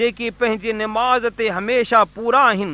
جيڪي پنهنجي نماز تي هميشه پورا آهن.